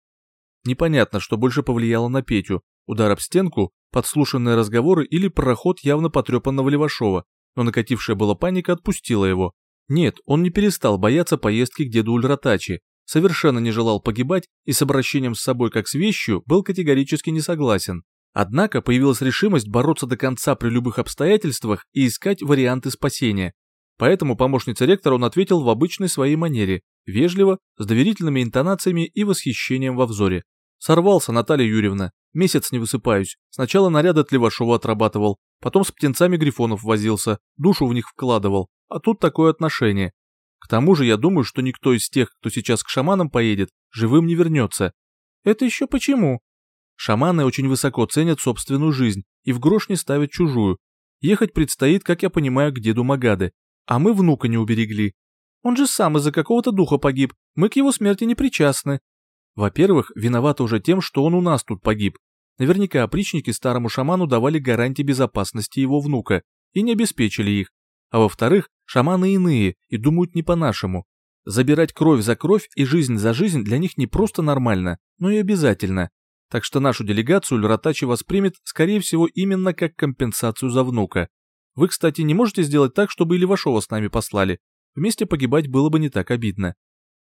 Непонятно, что больше повлияло на Петю. Удар об стенку, подслушанные разговоры или проход явно потрепанного Левашова. Но накатившая была паника отпустила его. Нет, он не перестал бояться поездки к деду Ульратачи, совершенно не желал погибать и с обращением с собой как с вещью был категорически не согласен. Однако появилась решимость бороться до конца при любых обстоятельствах и искать варианты спасения. Поэтому помощница ректора он ответил в обычной своей манере, вежливо, с доверительными интонациями и восхищением во взоре. Сорвался, Наталья Юрьевна. Месяц не высыпаюсь. Сначала наряд от Левашова отрабатывал, потом с птенцами грифонов возился, душу в них вкладывал. А тут такое отношение. К тому же я думаю, что никто из тех, кто сейчас к шаманам поедет, живым не вернется. Это еще почему? Шаманы очень высоко ценят собственную жизнь и в грош не ставят чужую. Ехать предстоит, как я понимаю, к деду Магады. А мы внука не уберегли. Он же сам из-за какого-то духа погиб, мы к его смерти не причастны. Во-первых, виноваты уже тем, что он у нас тут погиб. Наверняка опричники старому шаману давали гарантии безопасности его внука и не обеспечили их. А во-вторых, шаманы иные и думают не по-нашему. Забирать кровь за кровь и жизнь за жизнь для них не просто нормально, но и обязательно. Так что нашу делегацию Льратачи воспримет, скорее всего, именно как компенсацию за внука. Вы, кстати, не можете сделать так, чтобы и Левашова с нами послали. Вместе погибать было бы не так обидно.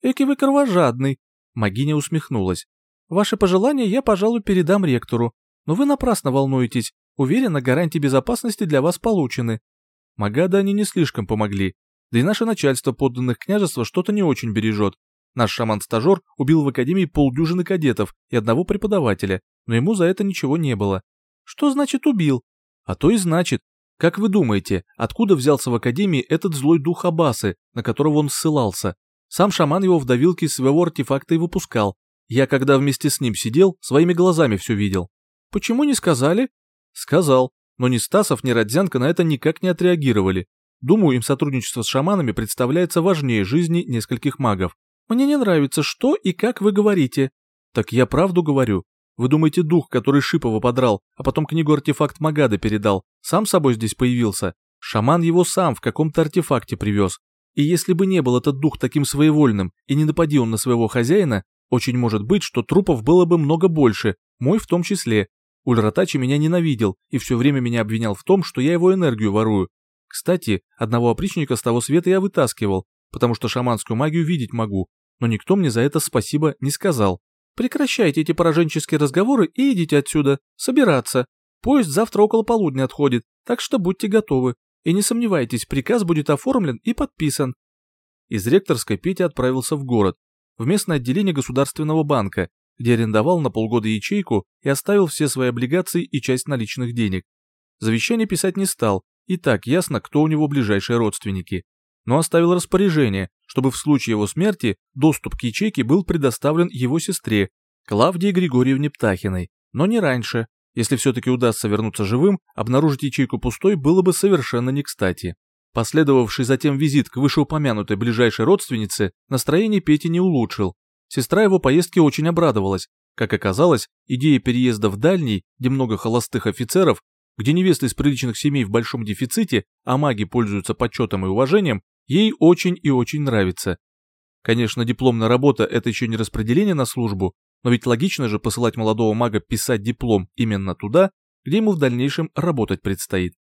Эки вы кровожадный. Магиня усмехнулась. Ваши пожелания я, пожалуй, передам ректору. Но вы напрасно волнуетесь. Уверена, гарантии безопасности для вас получены. Магада они не слишком помогли, да и наше начальство подданных княжества что-то не очень бережет. Наш шаман-стажер убил в академии полдюжины кадетов и одного преподавателя, но ему за это ничего не было. Что значит убил? А то и значит. Как вы думаете, откуда взялся в академии этот злой дух Абасы, на которого он ссылался? Сам шаман его в давилке своего артефакта и выпускал. Я, когда вместе с ним сидел, своими глазами все видел. Почему не сказали? Сказал но ни Стасов, ни Родзянко на это никак не отреагировали. Думаю, им сотрудничество с шаманами представляется важнее жизни нескольких магов. Мне не нравится, что и как вы говорите. Так я правду говорю. Вы думаете, дух, который Шипова подрал, а потом книгу артефакт Магады передал, сам собой здесь появился? Шаман его сам в каком-то артефакте привез. И если бы не был этот дух таким своевольным и не напади он на своего хозяина, очень может быть, что трупов было бы много больше, мой в том числе, Ульратачи меня ненавидел и все время меня обвинял в том, что я его энергию ворую. Кстати, одного опричника с того света я вытаскивал, потому что шаманскую магию видеть могу. но никто мне за это спасибо не сказал. Прекращайте эти пораженческие разговоры и идите отсюда, собираться. Поезд завтра около полудня отходит, так что будьте готовы. И не сомневайтесь, приказ будет оформлен и подписан. Из ректорской Петя отправился в город, в местное отделение Государственного банка, где арендовал на полгода ячейку и оставил все свои облигации и часть наличных денег. Завещание писать не стал, и так ясно, кто у него ближайшие родственники. Но оставил распоряжение, чтобы в случае его смерти доступ к ячейке был предоставлен его сестре, Клавдии Григорьевне Птахиной, но не раньше. Если все-таки удастся вернуться живым, обнаружить ячейку пустой было бы совершенно не кстати. Последовавший затем визит к вышеупомянутой ближайшей родственнице настроение Пети не улучшил. Сестра его поездки очень обрадовалась. Как оказалось, идея переезда в дальний, где много холостых офицеров, где невесты из приличных семей в большом дефиците, а маги пользуются почетом и уважением, ей очень и очень нравится. Конечно, дипломная работа – это еще не распределение на службу, но ведь логично же посылать молодого мага писать диплом именно туда, где ему в дальнейшем работать предстоит.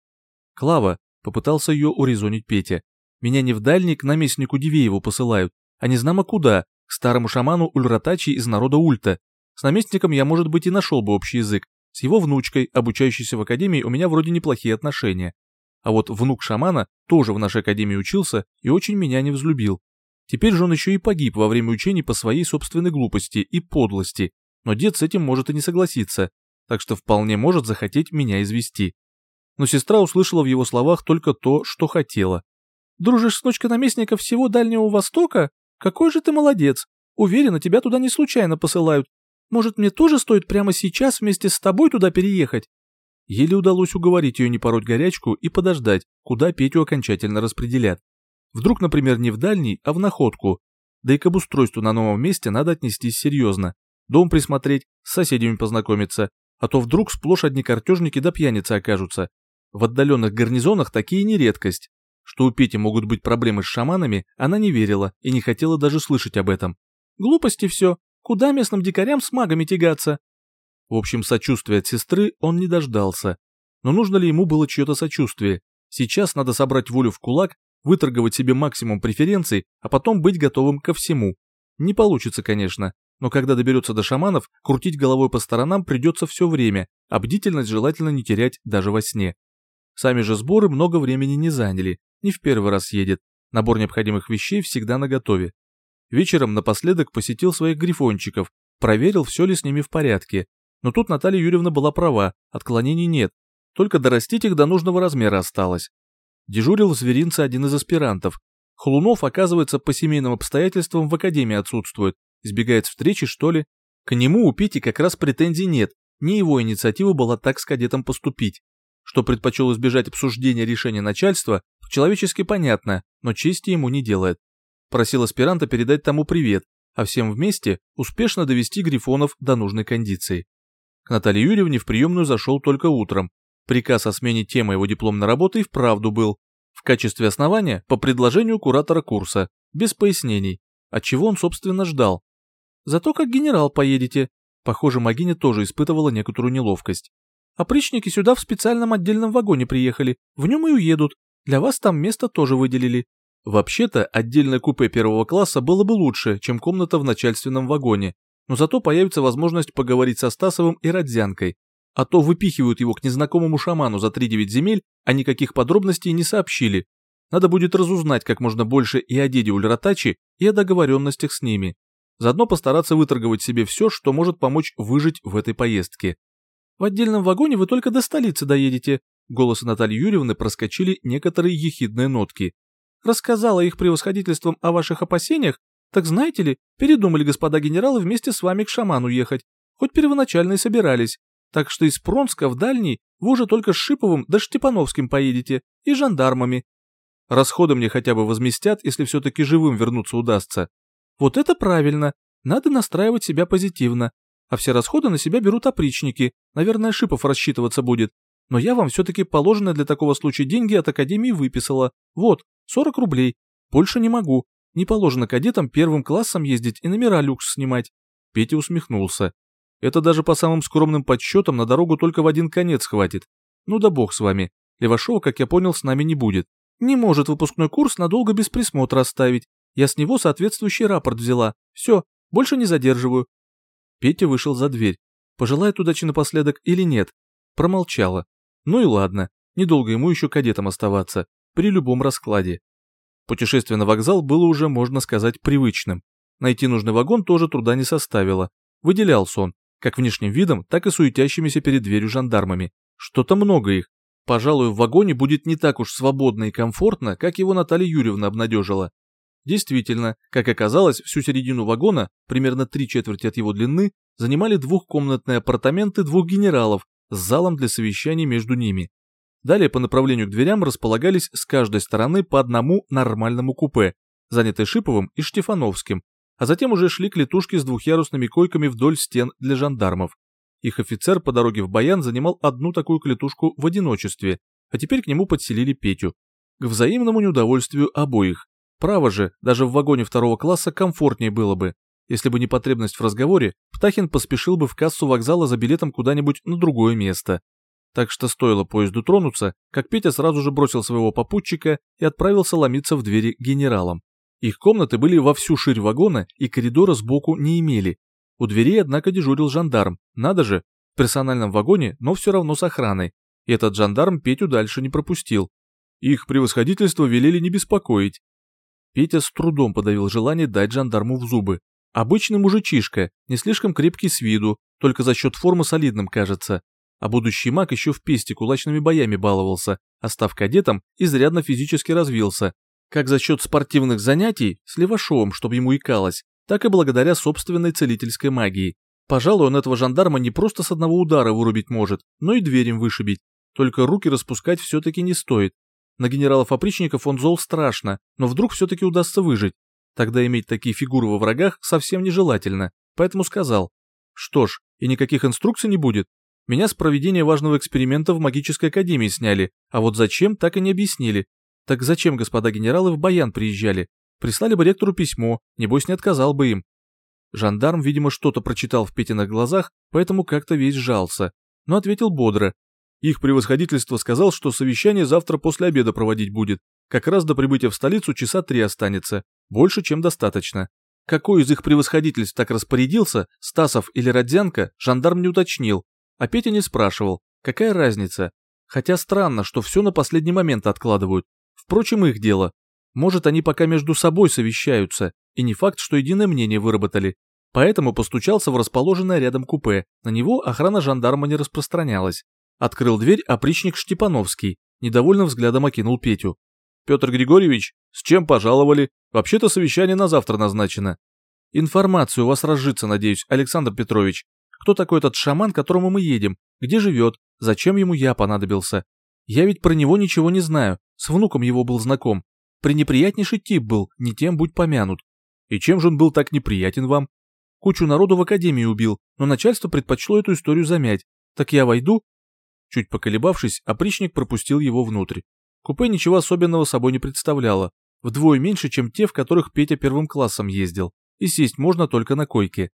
Клава попытался ее урезонить Петя. Меня не в дальний к наместнику Дивееву посылают, а не знамо куда, к старому шаману Ульратачи из народа Ульта. С наместником я, может быть, и нашел бы общий язык, с его внучкой, обучающейся в академии, у меня вроде неплохие отношения. А вот внук шамана тоже в нашей академии учился и очень меня не взлюбил. Теперь же он еще и погиб во время учений по своей собственной глупости и подлости, но дед с этим может и не согласиться, так что вполне может захотеть меня извести. Но сестра услышала в его словах только то, что хотела. «Дружишь с ночкой наместника всего Дальнего Востока? Какой же ты молодец! Уверена, тебя туда не случайно посылают, может, мне тоже стоит прямо сейчас вместе с тобой туда переехать?» Еле удалось уговорить ее не пороть горячку и подождать, куда Петю окончательно распределят. Вдруг, например, не в дальний, а в находку. Да и к обустройству на новом месте надо отнестись серьезно. Дом присмотреть, с соседями познакомиться, а то вдруг сплошь одни картежники да пьяницы окажутся. В отдаленных гарнизонах такие не редкость. Что у Пети могут быть проблемы с шаманами, она не верила и не хотела даже слышать об этом. Глупости все, Куда местным дикарям с магами тягаться? В общем, сочувствия от сестры он не дождался. Но нужно ли ему было чье-то сочувствие? Сейчас надо собрать волю в кулак, выторговать себе максимум преференций, а потом быть готовым ко всему. Не получится, конечно, но когда доберется до шаманов, крутить головой по сторонам придется все время, а бдительность желательно не терять даже во сне. Сами же сборы много времени не заняли, не в первый раз едет, набор необходимых вещей всегда наготове. Вечером напоследок посетил своих грифончиков, проверил, все ли с ними в порядке. Но тут Наталья Юрьевна была права, отклонений нет, только дорастить их до нужного размера осталось. Дежурил в зверинце один из аспирантов. Хлунов, оказывается, по семейным обстоятельствам в академии отсутствует, избегает встречи, что ли. К нему у Пити как раз претензий нет, не его инициатива была так с кадетом поступить. Что предпочел избежать обсуждения решения начальства, человечески понятно, но чести ему не делает. Просил аспиранта передать тому привет, а всем вместе успешно довести Грифонов до нужной кондиции. К Наталье Юрьевне в приемную зашел только утром. Приказ о смене темы его дипломной работы и вправду был. В качестве основания по предложению куратора курса, без пояснений, от чего он, собственно, ждал. Зато как генерал поедете. Похоже, Магиня тоже испытывала некоторую неловкость. Опричники сюда в специальном отдельном вагоне приехали, в нем и уедут. Для вас там место тоже выделили. Вообще-то, отдельное купе первого класса было бы лучше, чем комната в начальственном вагоне, но зато появится возможность поговорить со Стасовым и Родзянкой. А то выпихивают его к незнакомому шаману за 3-9 земель, а никаких подробностей не сообщили. Надо будет разузнать как можно больше и о деде Ульратачи, и о договоренностях с ними. Заодно постараться выторговать себе все, что может помочь выжить в этой поездке. В отдельном вагоне вы только до столицы доедете. Голосы Натальи Юрьевны проскочили некоторые ехидные нотки рассказала их превосходительством о ваших опасениях, так знаете ли, передумали господа генералы вместе с вами к шаману ехать, хоть первоначально и собирались. Так что из Пронска в Дальний вы уже только с Шиповым да Штепановским поедете, и жандармами. Расходы мне хотя бы возместят, если все-таки живым вернуться удастся. Вот это правильно, надо настраивать себя позитивно. А все расходы на себя берут опричники, наверное, Шипов рассчитываться будет. Но я вам все-таки положенные для такого случая деньги от Академии выписала. Вот, 40 рублей. Больше не могу. Не положено кадетам первым классом ездить и номера люкс снимать. Петя усмехнулся. Это даже по самым скромным подсчетам на дорогу только в один конец хватит. Ну да бог с вами. Левашова, как я понял, с нами не будет. Не может выпускной курс надолго без присмотра оставить. Я с него соответствующий рапорт взяла. Все, больше не задерживаю». Петя вышел за дверь. Пожелает удачи напоследок или нет? Промолчала. Ну и ладно, недолго ему еще кадетом оставаться, при любом раскладе. Путешествие на вокзал было уже, можно сказать, привычным. Найти нужный вагон тоже труда не составило. Выделялся он, как внешним видом, так и суетящимися перед дверью жандармами. Что-то много их. Пожалуй, в вагоне будет не так уж свободно и комфортно, как его Наталья Юрьевна обнадежила. Действительно, как оказалось, всю середину вагона, примерно три четверти от его длины, занимали двухкомнатные апартаменты двух генералов с залом для совещаний между ними. Далее по направлению к дверям располагались с каждой стороны по одному нормальному купе, занятые Шиповым и Штефановским, а затем уже шли клетушки с двухъярусными койками вдоль стен для жандармов. Их офицер по дороге в Баян занимал одну такую клетушку в одиночестве, а теперь к нему подселили Петю. К взаимному неудовольствию обоих. Право же, даже в вагоне второго класса комфортнее было бы. Если бы не потребность в разговоре, Птахин поспешил бы в кассу вокзала за билетом куда-нибудь на другое место. Так что стоило поезду тронуться, как Петя сразу же бросил своего попутчика и отправился ломиться в двери генералам. Их комнаты были во всю ширь вагона и коридора сбоку не имели. У дверей, однако, дежурил жандарм. Надо же, в персональном вагоне, но все равно с охраной. И этот жандарм Петю дальше не пропустил. Их превосходительство велели не беспокоить. Петя с трудом подавил желание дать жандарму в зубы. Обычный мужичишка, не слишком крепкий с виду, только за счет формы солидным кажется а будущий маг еще в песте кулачными боями баловался, а став кадетом, изрядно физически развился, как за счет спортивных занятий с левашовым, чтобы ему икалось, так и благодаря собственной целительской магии. Пожалуй, он этого жандарма не просто с одного удара вырубить может, но и дверем вышибить. Только руки распускать все-таки не стоит. На генералов-опричников он зол страшно, но вдруг все-таки удастся выжить. Тогда иметь такие фигуры во врагах совсем нежелательно, поэтому сказал. Что ж, и никаких инструкций не будет, меня с проведения важного эксперимента в магической академии сняли, а вот зачем, так и не объяснили. Так зачем господа генералы в Баян приезжали? Прислали бы ректору письмо, небось не отказал бы им. Жандарм, видимо, что-то прочитал в Петиных глазах, поэтому как-то весь сжался, но ответил бодро. Их превосходительство сказал, что совещание завтра после обеда проводить будет. Как раз до прибытия в столицу часа три останется. Больше, чем достаточно. Какой из их превосходительств так распорядился, Стасов или Родзянко, жандарм не уточнил, а Петя не спрашивал, какая разница. Хотя странно, что все на последний момент откладывают. Впрочем, их дело. Может, они пока между собой совещаются, и не факт, что единое мнение выработали. Поэтому постучался в расположенное рядом купе. На него охрана жандарма не распространялась. Открыл дверь опричник Штепановский, недовольным взглядом окинул Петю. «Петр Григорьевич, с чем пожаловали? Вообще-то совещание на завтра назначено». «Информацию у вас разжиться, надеюсь, Александр Петрович кто такой этот шаман, к которому мы едем, где живет, зачем ему я понадобился. Я ведь про него ничего не знаю, с внуком его был знаком. Пренеприятнейший тип был, не тем будь помянут. И чем же он был так неприятен вам? Кучу народу в академии убил, но начальство предпочло эту историю замять. Так я войду? Чуть поколебавшись, опричник пропустил его внутрь. Купе ничего особенного собой не представляло, вдвое меньше, чем те, в которых Петя первым классом ездил, и сесть можно только на койке.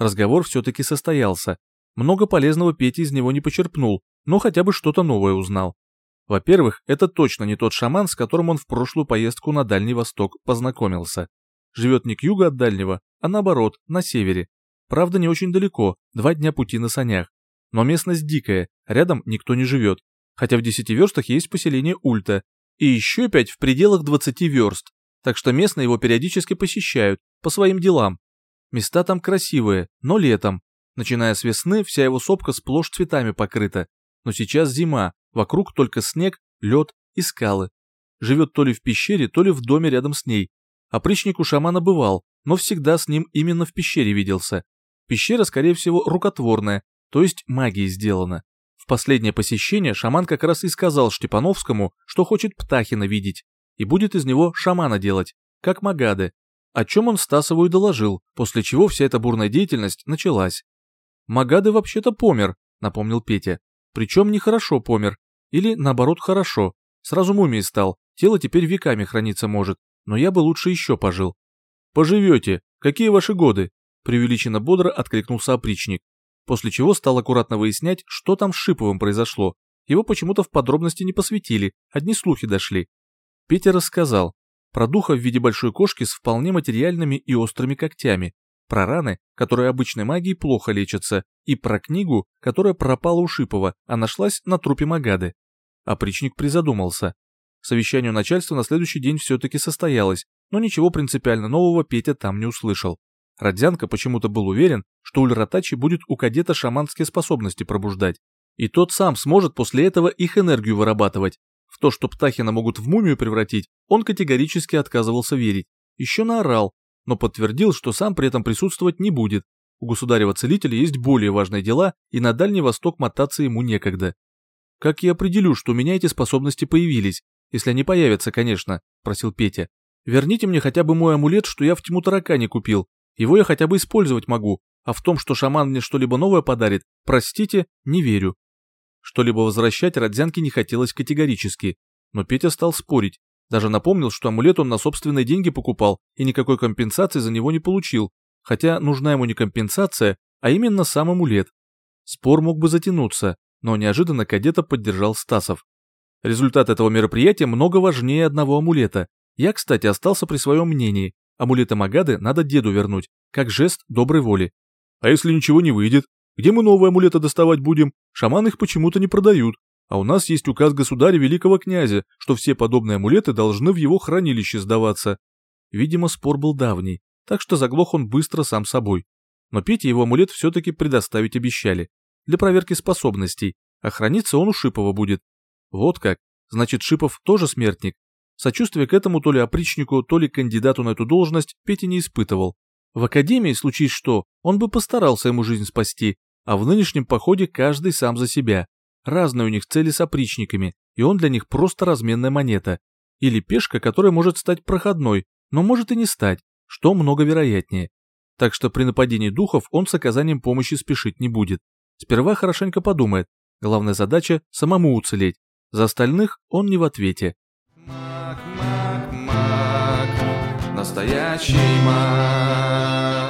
Разговор все-таки состоялся. Много полезного Петя из него не почерпнул, но хотя бы что-то новое узнал. Во-первых, это точно не тот шаман, с которым он в прошлую поездку на Дальний Восток познакомился. Живет не к югу от Дальнего, а наоборот, на севере. Правда, не очень далеко, два дня пути на санях. Но местность дикая, рядом никто не живет. Хотя в десяти верстах есть поселение Ульта. И еще пять в пределах двадцати верст. Так что местные его периодически посещают, по своим делам, Места там красивые, но летом. Начиная с весны, вся его сопка сплошь цветами покрыта. Но сейчас зима, вокруг только снег, лед и скалы. Живет то ли в пещере, то ли в доме рядом с ней. Опричник у шамана бывал, но всегда с ним именно в пещере виделся. Пещера, скорее всего, рукотворная, то есть магией сделана. В последнее посещение шаман как раз и сказал Штепановскому, что хочет Птахина видеть, и будет из него шамана делать, как Магады, о чем он Стасову и доложил, после чего вся эта бурная деятельность началась. «Магады вообще-то помер», — напомнил Петя. «Причем нехорошо помер. Или, наоборот, хорошо. Сразу мумией стал, тело теперь веками храниться может, но я бы лучше еще пожил». «Поживете. Какие ваши годы?» — преувеличенно бодро откликнулся опричник. После чего стал аккуратно выяснять, что там с Шиповым произошло. Его почему-то в подробности не посвятили, одни слухи дошли. Петя рассказал, про духа в виде большой кошки с вполне материальными и острыми когтями, про раны, которые обычной магией плохо лечатся, и про книгу, которая пропала у Шипова, а нашлась на трупе Магады. Опричник призадумался. Совещание начальства на следующий день все-таки состоялось, но ничего принципиально нового Петя там не услышал. Родзянко почему-то был уверен, что Ульратачи будет у кадета шаманские способности пробуждать, и тот сам сможет после этого их энергию вырабатывать. В то, что Птахина могут в мумию превратить, он категорически отказывался верить. Еще наорал, но подтвердил, что сам при этом присутствовать не будет. У государева-целителя есть более важные дела, и на Дальний Восток мотаться ему некогда. «Как я определю, что у меня эти способности появились? Если они появятся, конечно», – просил Петя. «Верните мне хотя бы мой амулет, что я в тьму таракане купил. Его я хотя бы использовать могу, а в том, что шаман мне что-либо новое подарит, простите, не верю». Что-либо возвращать Родзянке не хотелось категорически, но Петя стал спорить, даже напомнил, что амулет он на собственные деньги покупал и никакой компенсации за него не получил, хотя нужна ему не компенсация, а именно сам амулет. Спор мог бы затянуться, но неожиданно кадета поддержал Стасов. Результат этого мероприятия много важнее одного амулета. Я, кстати, остался при своем мнении. Амулеты Магады надо деду вернуть, как жест доброй воли. А если ничего не выйдет? Где мы новые амулеты доставать будем? Шаманы их почему-то не продают. А у нас есть указ государя великого князя, что все подобные амулеты должны в его хранилище сдаваться. Видимо, спор был давний, так что заглох он быстро сам собой. Но Пете его амулет все-таки предоставить обещали. Для проверки способностей, а храниться он у Шипова будет. Вот как, значит Шипов тоже смертник. Сочувствия к этому то ли опричнику, то ли кандидату на эту должность Петя не испытывал. В академии, случись что, он бы постарался ему жизнь спасти, а в нынешнем походе каждый сам за себя. Разные у них цели с опричниками, и он для них просто разменная монета. Или пешка, которая может стать проходной, но может и не стать, что много вероятнее. Так что при нападении духов он с оказанием помощи спешить не будет. Сперва хорошенько подумает. Главная задача – самому уцелеть. За остальных он не в ответе. Маг, маг, маг, настоящий маг.